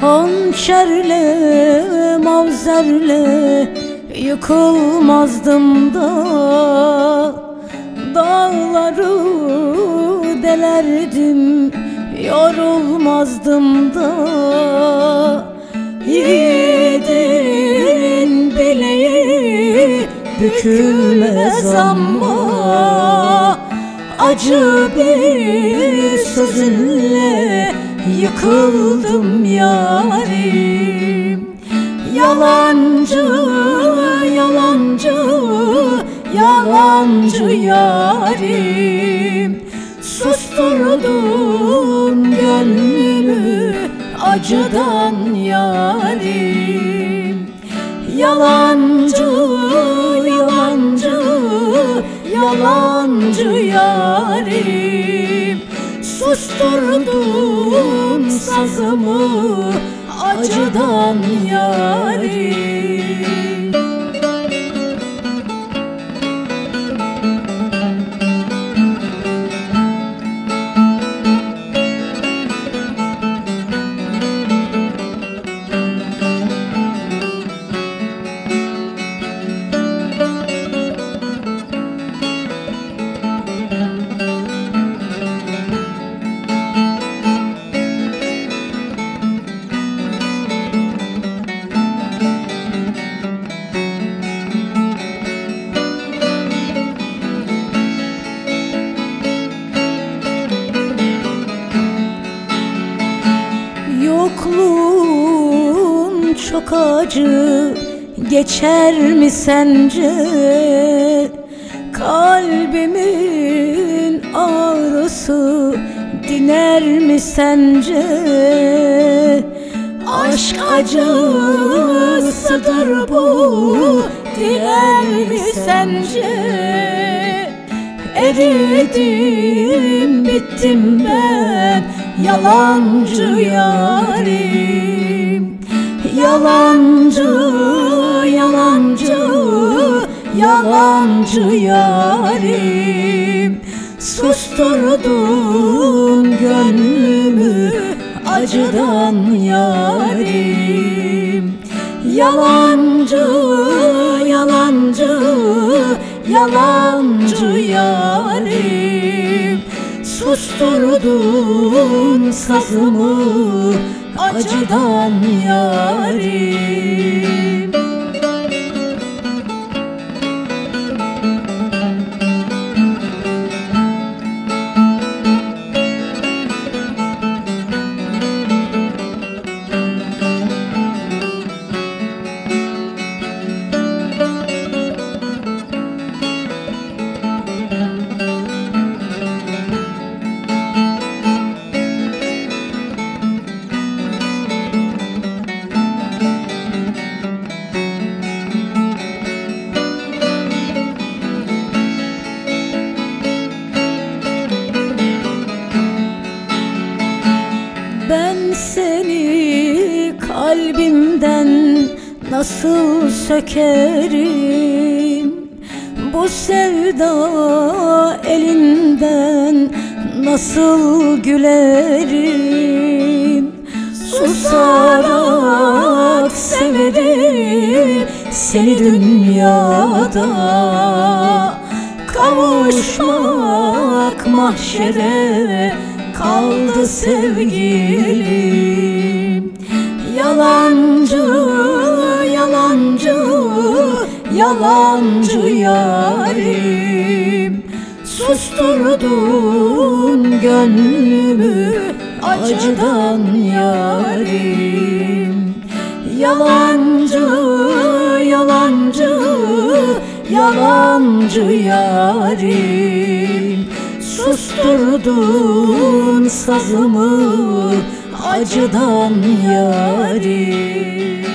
Hançerle, mavzerle yıkılmazdım da. Dağları delerdim, yorulmazdım da. Yiğidin bileği bükülmez ama Acı bir sözünle yıkıldım yarim. Yalancı, yalancı, yalancı yarim. Susturdun gönlümü acıdan yarim. Yalancı, yalancı, yalancı yarim. Susturdun sazımı acıdan yarim çok acı geçer mi sence? Kalbimin ağrısı diner mi sence? Aşk acısıdır bu diner mi sence? Eridim bittim ben yalancı yarim Yalancı yalancı yalancı yarim. Susturdun gönlümü acıdan yarim. Yalancı yalancı yalancı yarim Susturdun sazımı acıdan yarim seni kalbimden nasıl sökerim? Bu sevda elinden nasıl gülerim? Susarak severim seni dünyada. Kavuşmak mahşere kaldı sevgilim. Yalancı, yalancı, yalancı yarim. Susturdun gönlümü acıdan yarim. Yalancı, yalancı, yalancı yarim Susturdun sazımı acıdan yarim